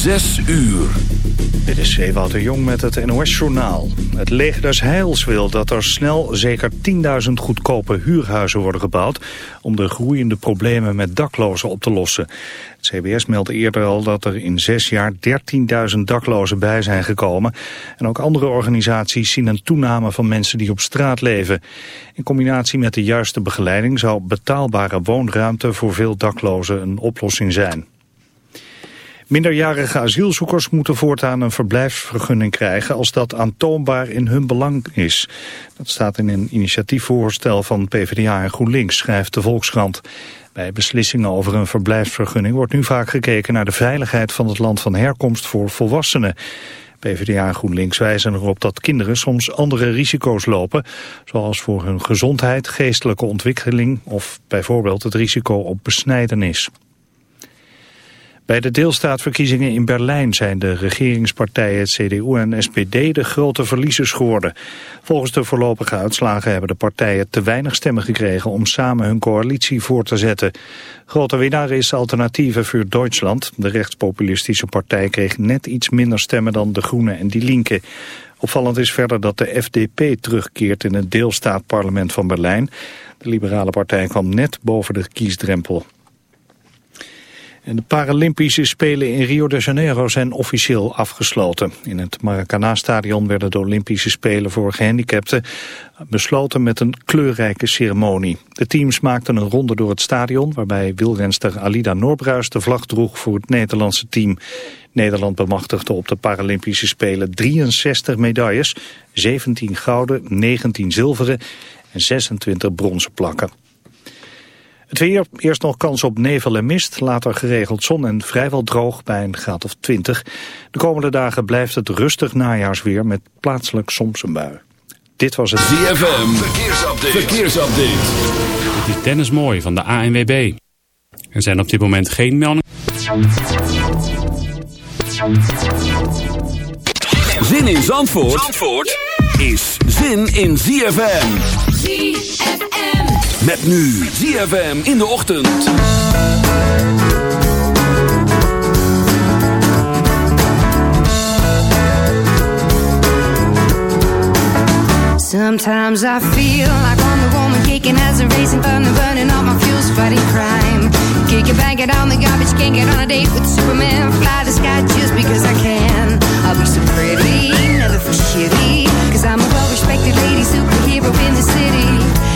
Zes uur. Dit is Ewout de Jong met het NOS-journaal. Het leger des Heils wil dat er snel zeker 10.000 goedkope huurhuizen worden gebouwd... om de groeiende problemen met daklozen op te lossen. Het CBS meldde eerder al dat er in zes jaar 13.000 daklozen bij zijn gekomen. En ook andere organisaties zien een toename van mensen die op straat leven. In combinatie met de juiste begeleiding zou betaalbare woonruimte voor veel daklozen een oplossing zijn. Minderjarige asielzoekers moeten voortaan een verblijfsvergunning krijgen als dat aantoonbaar in hun belang is. Dat staat in een initiatiefvoorstel van PvdA en GroenLinks, schrijft de Volkskrant. Bij beslissingen over een verblijfsvergunning wordt nu vaak gekeken naar de veiligheid van het land van herkomst voor volwassenen. PvdA en GroenLinks wijzen erop dat kinderen soms andere risico's lopen, zoals voor hun gezondheid, geestelijke ontwikkeling of bijvoorbeeld het risico op besnijdenis. Bij de deelstaatverkiezingen in Berlijn zijn de regeringspartijen CDU en SPD de grote verliezers geworden. Volgens de voorlopige uitslagen hebben de partijen te weinig stemmen gekregen om samen hun coalitie voor te zetten. Grote winnaar is Alternatieve voor Duitsland. De rechtspopulistische partij kreeg net iets minder stemmen dan de Groenen en Die Linke. Opvallend is verder dat de FDP terugkeert in het deelstaatparlement van Berlijn. De liberale partij kwam net boven de kiesdrempel. En de Paralympische Spelen in Rio de Janeiro zijn officieel afgesloten. In het Maracanã-stadion werden de Olympische Spelen voor gehandicapten besloten met een kleurrijke ceremonie. De teams maakten een ronde door het stadion waarbij wielrenster Alida Noorbruis de vlag droeg voor het Nederlandse team. Nederland bemachtigde op de Paralympische Spelen 63 medailles, 17 gouden, 19 zilveren en 26 bronzen plakken. Het weer, eerst nog kans op nevel en mist, later geregeld zon en vrijwel droog bij een graad of 20. De komende dagen blijft het rustig najaarsweer met plaatselijk soms een bui. Dit was het ZFM, verkeersupdate. verkeersupdate. Dit is Dennis Mooi van de ANWB. Er zijn op dit moment geen meldingen. Zin in Zandvoort, Zandvoort is zin in ZFM. ZFM. Met nu ZFM in de ochtend. Sometimes I feel like I'm the woman kicking as a racing thunder, burning all my fuels, fighting crime. Kick it, bang it on the garbage, can't get on a date with Superman. Fly the sky just because I can. I'll be so pretty, never feel shitty. Cause I'm a well respected lady, superhero in the city.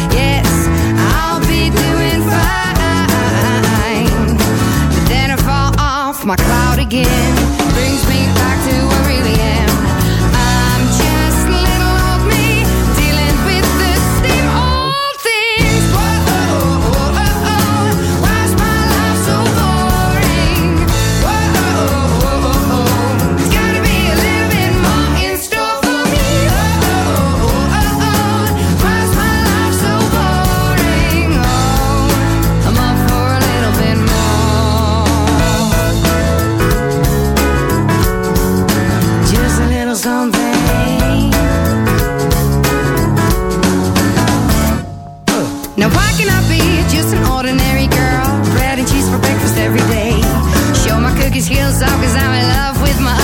My cloud again. Brings me back to Cookie skills off cause I'm in love with my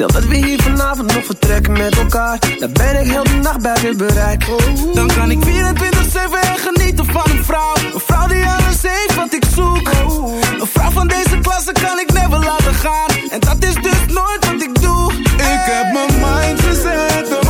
Stel dat we hier vanavond nog vertrekken met elkaar. Dan ben ik heel de nacht bij je bereik Dan kan ik 24-7 genieten van een vrouw. Een vrouw die alles heeft wat ik zoek. Een vrouw van deze klasse kan ik never laten gaan. En dat is dus nooit wat ik doe. Ik heb mijn mind gezet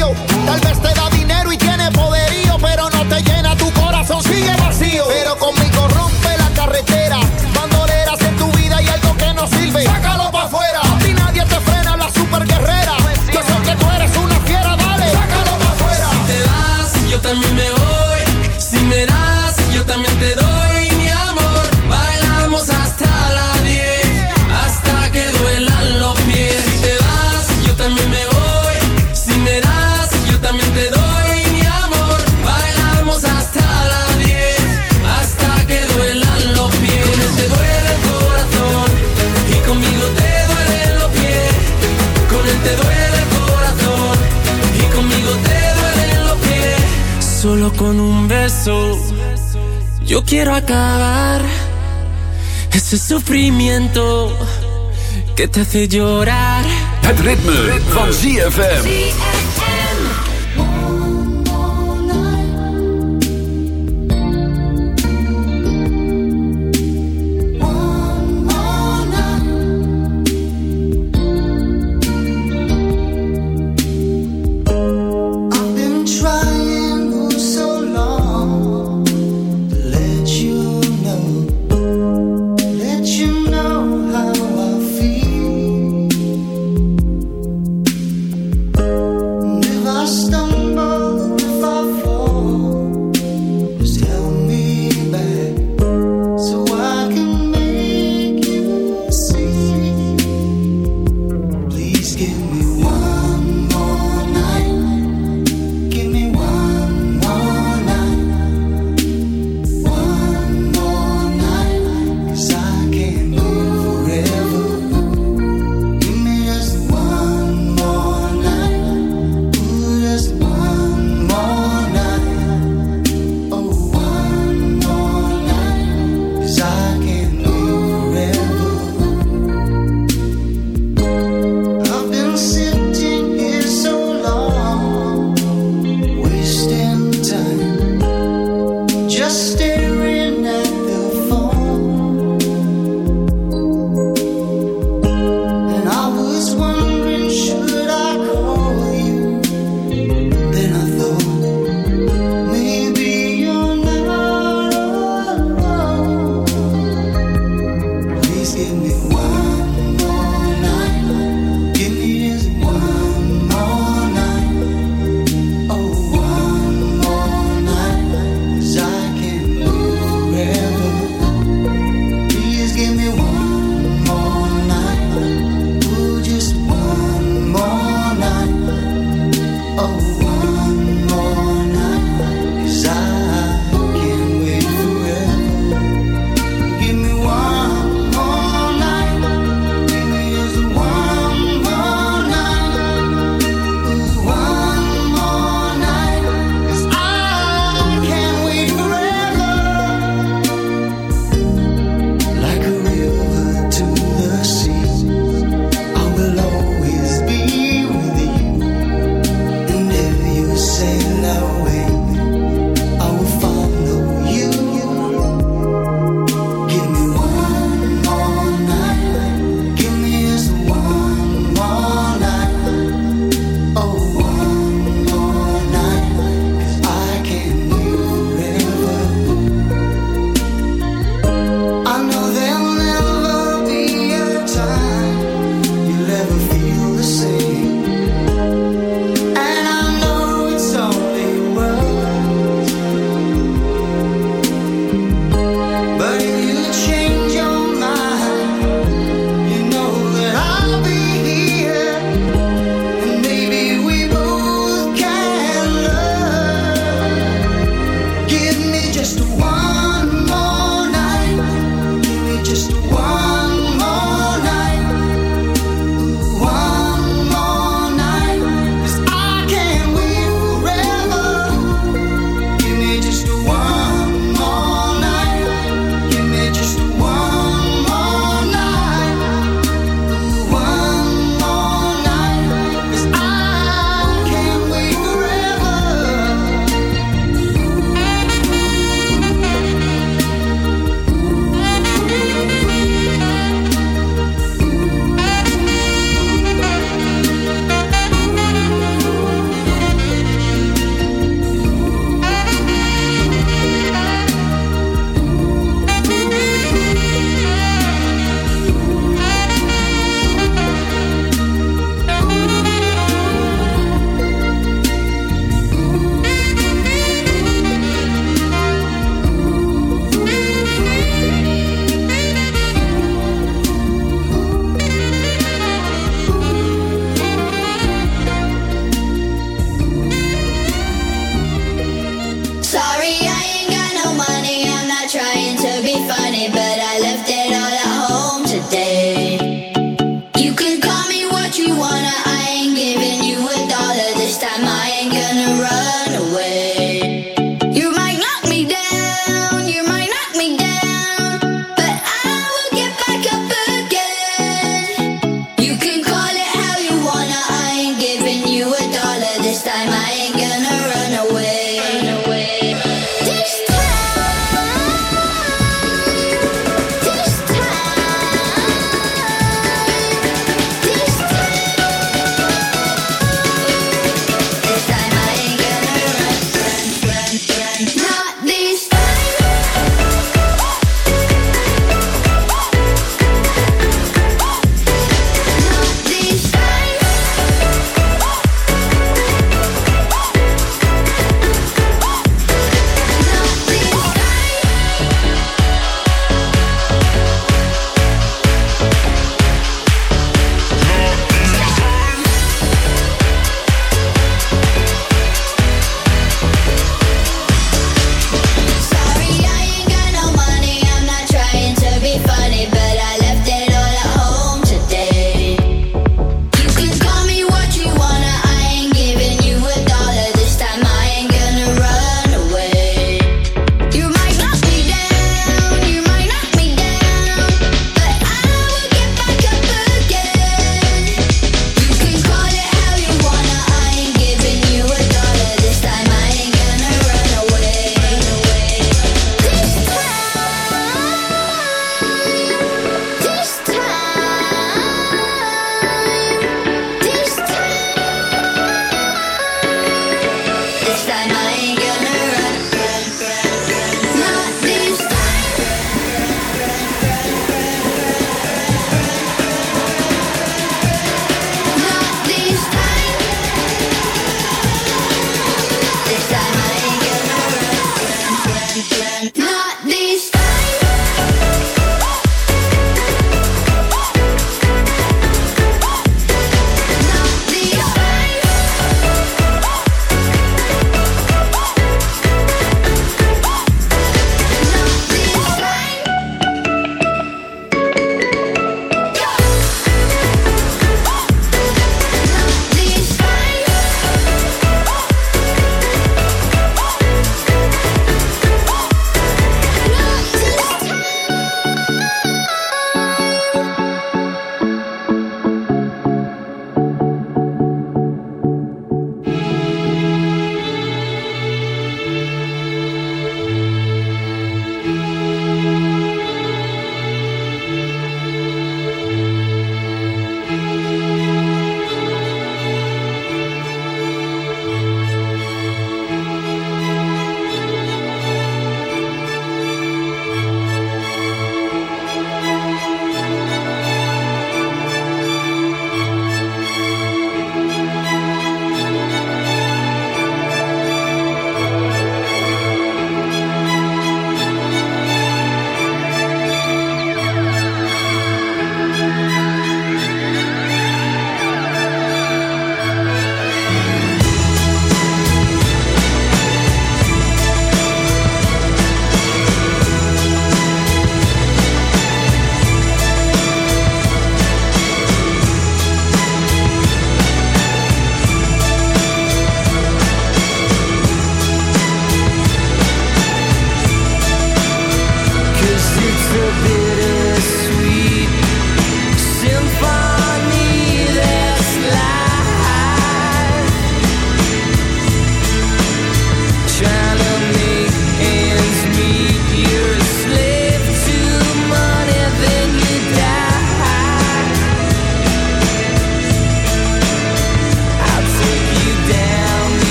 Tal vez Yo quiero acabar ese sufrimiento que te hace llorar. Het ritme, van ZFM.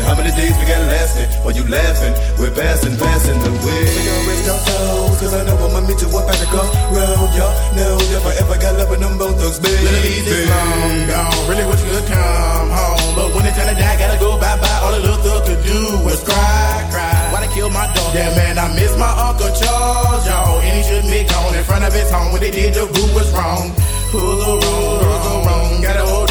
Hey, how many days we got lasting? While you laughing, we're passing, passing away. We gon' raise our toes, cause I know I'ma meet you up at the crossroad. Y'all know if I ever got love with them both thugs, baby. Leave this long gone, really wish you could come home. But when it's time to die, gotta go bye-bye. All the little thug could do was cry, cry. why i kill my dog? Yeah, man, I miss my Uncle Charles, y'all. And he should be gone in front of his home. When they did, the boo was wrong. Who's the wrong, who's the wrong? Gotta hold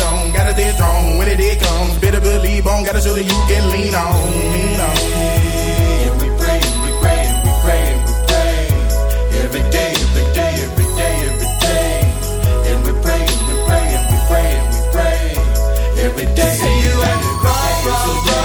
got a dead throne. When it, comes, better believe on. Gotta show that you can lean on. Lean on. Yeah, we pray, we pray, we pray, we pray. Every day, every day, every day, every day. And we pray, we pray, we pray, we pray. Every day. See you at the crossroads.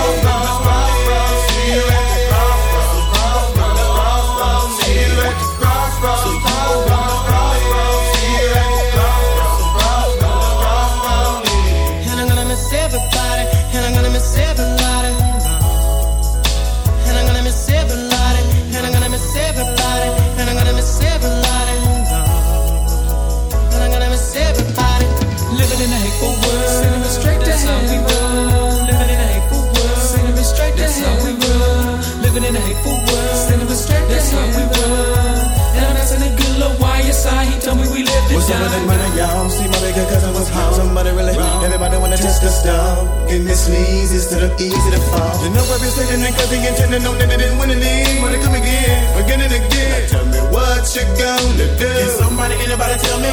Somebody like money, y'all. See my bigger cousin was home. Somebody really wrong. Everybody wanna test the stuff. Give me sleaze is to the easy to fall. You know I've been sitting in cause he intended no that they didn't win any. Wanna come again, again and again. Now tell me what you gonna do. Can somebody, anybody tell me